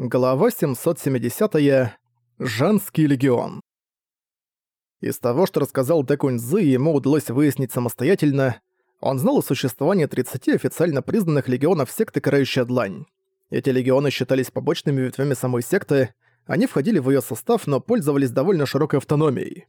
Глава 770. -я. Женский легион. Из того, что рассказал Декунь Цзы, ему удалось выяснить самостоятельно, он знал о существовании 30 официально признанных легионов секты Карающая Длань. Эти легионы считались побочными ветвями самой секты, они входили в ее состав, но пользовались довольно широкой автономией.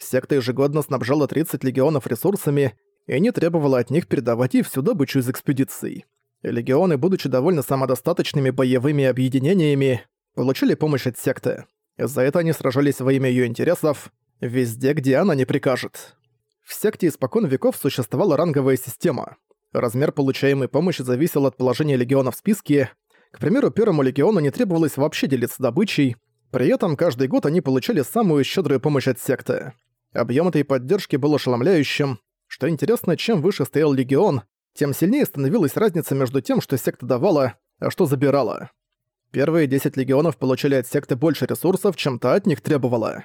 Секта ежегодно снабжала 30 легионов ресурсами и не требовала от них передавать ей всю добычу из экспедиций. Легионы, будучи довольно самодостаточными боевыми объединениями, получили помощь от секты. За это они сражались во имя её интересов везде, где она не прикажет. В секте испокон веков существовала ранговая система. Размер получаемой помощи зависел от положения легиона в списке. К примеру, первому легиону не требовалось вообще делиться добычей, при этом каждый год они получали самую щедрую помощь от секты. Объем этой поддержки был ошеломляющим. Что интересно, чем выше стоял легион, тем сильнее становилась разница между тем, что секта давала, а что забирала. Первые 10 легионов получили от секты больше ресурсов, чем та от них требовала.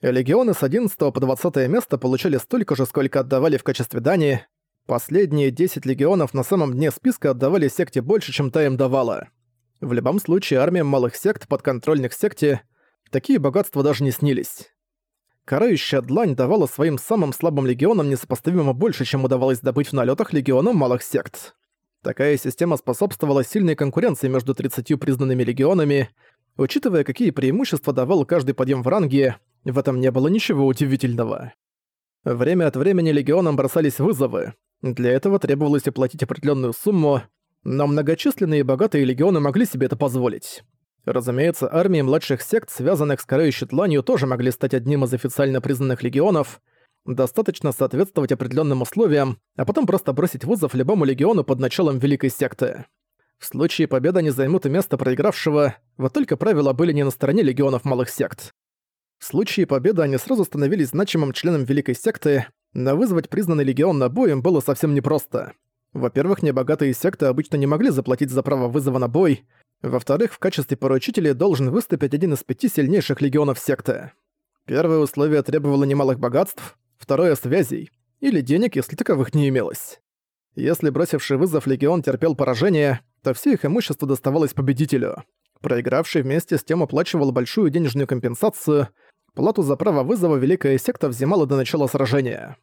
Легионы с 11 по 20 место получили столько же, сколько отдавали в качестве дани. Последние 10 легионов на самом дне списка отдавали секте больше, чем та им давала. В любом случае, армиям малых сект, подконтрольных секте, такие богатства даже не снились. Карающая длань давала своим самым слабым легионам несопоставимо больше, чем удавалось добыть в налетах легионам малых сект. Такая система способствовала сильной конкуренции между 30 признанными легионами. Учитывая, какие преимущества давал каждый подъем в ранге, в этом не было ничего удивительного. Время от времени легионам бросались вызовы. Для этого требовалось оплатить определенную сумму, но многочисленные и богатые легионы могли себе это позволить. Разумеется, армии младших сект, связанных с карающей тланью, тоже могли стать одним из официально признанных легионов. Достаточно соответствовать определенным условиям, а потом просто бросить вызов любому легиону под началом Великой Секты. В случае победы они займут и место проигравшего, вот только правила были не на стороне легионов малых сект. В случае победы они сразу становились значимым членом Великой Секты, но вызвать признанный легион на бой им было совсем непросто. Во-первых, небогатые секты обычно не могли заплатить за право вызова на бой, во-вторых, в качестве поручителя должен выступить один из пяти сильнейших легионов секты. Первое условие требовало немалых богатств, второе — связей, или денег, если таковых не имелось. Если бросивший вызов легион терпел поражение, то все их имущество доставалось победителю. Проигравший вместе с тем оплачивал большую денежную компенсацию, плату за право вызова Великая Секта взимала до начала сражения.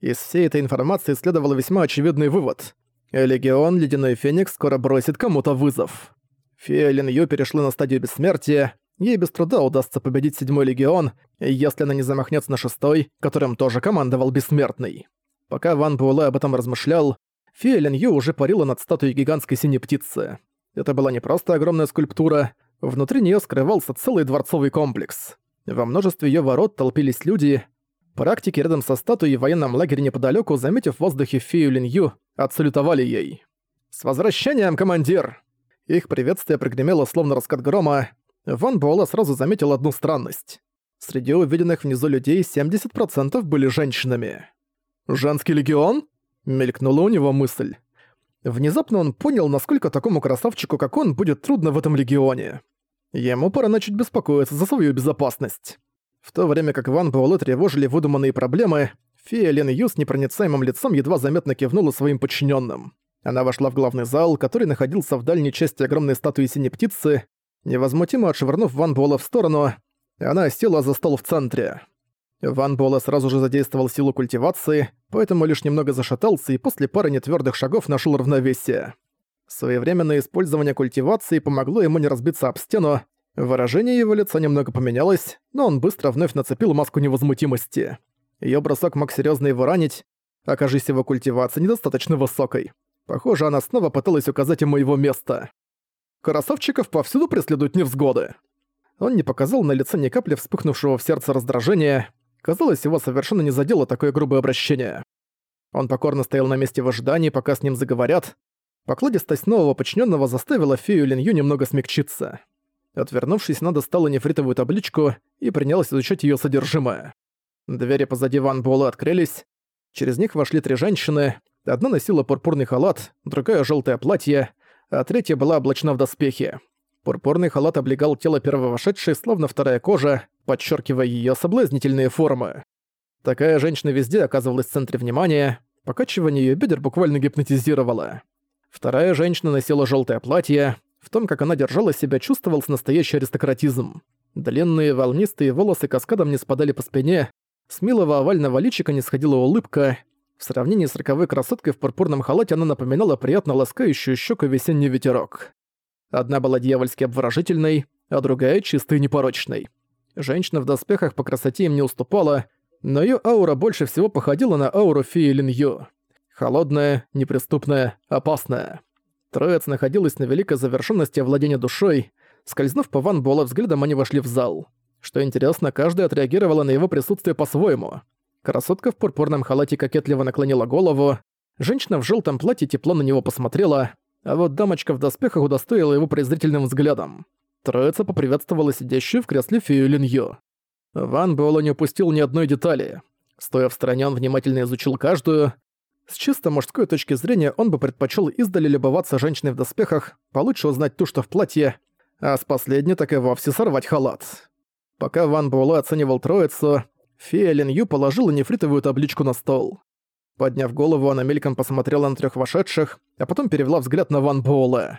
Из всей этой информации следовал весьма очевидный вывод. Легион Ледяной Феникс скоро бросит кому-то вызов. Фея Лин перешла на стадию бессмертия, ей без труда удастся победить седьмой легион, если она не замахнется на шестой, которым тоже командовал бессмертный. Пока Ван Буэлэ об этом размышлял, Фея Лин уже парила над статуей гигантской синей птицы. Это была не просто огромная скульптура, внутри нее скрывался целый дворцовый комплекс. Во множестве ее ворот толпились люди. Практики рядом со статуей в военном лагере неподалеку, заметив в воздухе фею Лин отсалютовали ей. «С возвращением, командир!» Их приветствие прогремело словно раскат грома. Ван Буэлла сразу заметил одну странность. Среди увиденных внизу людей 70% были женщинами. «Женский легион?» — мелькнула у него мысль. Внезапно он понял, насколько такому красавчику, как он, будет трудно в этом легионе. Ему пора начать беспокоиться за свою безопасность. В то время как Ван Буэлэ тревожили выдуманные проблемы, фея Лен Ю с непроницаемым лицом едва заметно кивнула своим подчиненным. Она вошла в главный зал, который находился в дальней части огромной статуи синей птицы, невозмутимо отшвырнув Ван Буэлла в сторону, она села за стол в центре. Ван Буэлла сразу же задействовал силу культивации, поэтому лишь немного зашатался и после пары нетвёрдых шагов нашел равновесие. Своевременное использование культивации помогло ему не разбиться об стену, выражение его лица немного поменялось, но он быстро вновь нацепил маску невозмутимости. Её бросок мог серьёзно его ранить, окажись его культивация недостаточно высокой. Похоже, она снова пыталась указать ему его место. Красавчиков повсюду преследуют невзгоды. Он не показал на лице ни капли вспыхнувшего в сердце раздражения. Казалось, его совершенно не задело такое грубое обращение. Он покорно стоял на месте в ожидании, пока с ним заговорят. Покладистость нового подчиненного заставила фею Линью немного смягчиться. Отвернувшись, она достала нефритовую табличку и принялась изучать ее содержимое. Двери позади Ван Буэлла открылись. Через них вошли три женщины, Одна носила пурпурный халат, другая — желтое платье, а третья была облачена в доспехи. Пурпурный халат облегал тело первого вошедшей, словно вторая кожа, подчеркивая ее соблазнительные формы. Такая женщина везде оказывалась в центре внимания, покачивание ее бедер буквально гипнотизировало. Вторая женщина носила желтое платье, В том, как она держала себя, чувствовался настоящий аристократизм. Длинные волнистые волосы каскадом не спадали по спине, с милого овального личика не сходила улыбка. В сравнении с роковой красоткой в пурпурном халате она напоминала приятно ласкающую щеку весенний ветерок. Одна была дьявольски обворожительной, а другая чистой и непорочной. Женщина в доспехах по красоте им не уступала, но её аура больше всего походила на ауру феи Линью. Холодная, неприступная, опасная. Троица находилась на великой завершенности овладения душой, Скользнув по Ван Буэлэ взглядом, они вошли в зал. Что интересно, каждая отреагировала на его присутствие по-своему. Красотка в пурпурном халате кокетливо наклонила голову, женщина в желтом платье тепло на него посмотрела, а вот дамочка в доспехах удостоила его презрительным взглядом. Троица поприветствовала сидящую в кресле фею Линью. Ван Буэлэ не упустил ни одной детали. Стоя в стороне, он внимательно изучил каждую. С чисто мужской точки зрения он бы предпочел издали любоваться женщиной в доспехах, получше узнать ту, что в платье, а с последней так и вовсе сорвать халат. Пока Ван Буэлэ оценивал троицу, фея Лин Ю положила нефритовую табличку на стол. Подняв голову, она мельком посмотрела на трех вошедших, а потом перевела взгляд на Ван Буэлэ.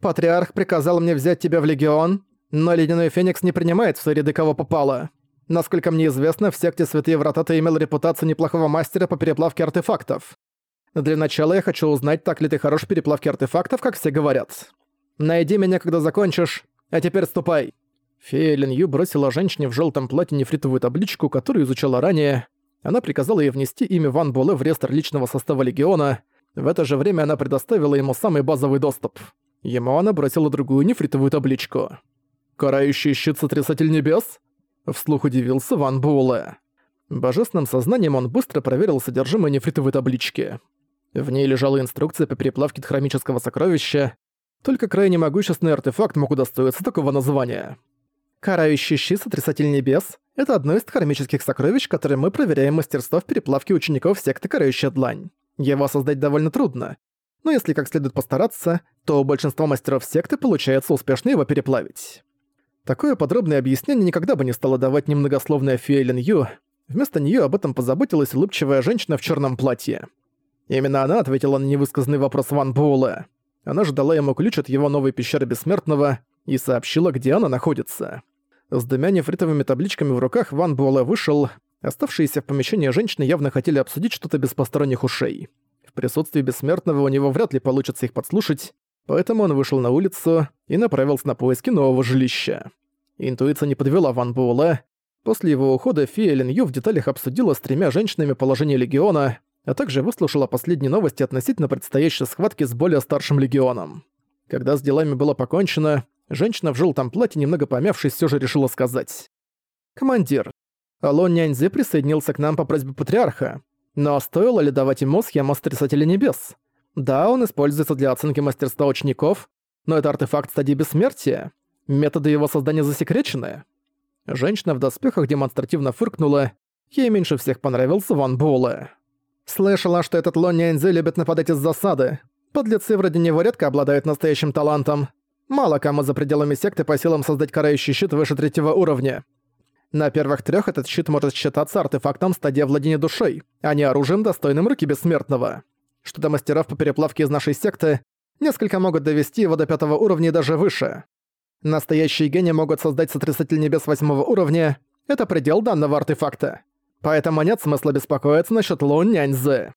«Патриарх приказал мне взять тебя в Легион, но Ледяной Феникс не принимает в свои ряды кого попало. Насколько мне известно, в секте Святые Врата ты имел репутацию неплохого мастера по переплавке артефактов. Для начала я хочу узнать, так ли ты хорош в переплавке артефактов, как все говорят. Найди меня, когда закончишь, а теперь ступай». Фея Лин Ю бросила женщине в желтом платье нефритовую табличку, которую изучала ранее. Она приказала ей внести имя Ван Буэлэ в реестр личного состава Легиона. В это же время она предоставила ему самый базовый доступ. Ему она бросила другую нефритовую табличку. «Карающий щит Сотрясатель Небес?» Вслух удивился Ван Буэлэ. Божественным сознанием он быстро проверил содержимое нефритовой таблички. В ней лежала инструкция по переплавке хромического сокровища, только крайне могущественный артефакт мог удостоиться такого названия. Карающий щит Сотрясатель Небес — это одно из кармических сокровищ, которые мы проверяем мастерство в переплавке учеников секты Карающая Длань. Его создать довольно трудно. Но если как следует постараться, то у большинства мастеров секты получается успешно его переплавить. Такое подробное объяснение никогда бы не стало давать немногословная Фиэлин Ю. Вместо нее об этом позаботилась улыбчивая женщина в черном платье. Именно она ответила на невысказанный вопрос Ван Буэлэ. Она ждала ему ключ от его новой пещеры Бессмертного и сообщила, где она находится. С двумя нефритовыми табличками в руках Ван Буэлэ вышел. Оставшиеся в помещении женщины явно хотели обсудить что-то без посторонних ушей. В присутствии Бессмертного у него вряд ли получится их подслушать, поэтому он вышел на улицу и направился на поиски нового жилища. Интуиция не подвела Ван Буэлэ. После его ухода Фия Лин Ю в деталях обсудила с тремя женщинами положение Легиона, а также выслушала последние новости относительно предстоящей схватки с более старшим легионом. Когда с делами было покончено, женщина в желтом платье, немного помявшись, все же решила сказать. «Командир, Алон Няньзи присоединился к нам по просьбе Патриарха, но стоило ли давать ему схему Стрясателя Небес? Да, он используется для оценки мастерства учеников, но это артефакт стадии бессмертия. Методы его создания засекречены». Женщина в доспехах демонстративно фыркнула, ей меньше всех понравился Ван Буэлэ. Слышала, что этот Лон Няньзы любит нападать из засады. Подлецы вроде него редко обладают настоящим талантом. Мало кому за пределами секты по силам создать карающий щит выше третьего уровня. На первых трех этот щит может считаться артефактом стадии владения душой, а не оружием, достойным руки бессмертного. Что до мастеров по переплавке из нашей секты, несколько могут довести его до пятого уровня и даже выше. Настоящие гении могут создать сотрясатель небес восьмого уровня, это предел данного артефакта поэтому нет смысла беспокоиться насчет Лун Няньзы.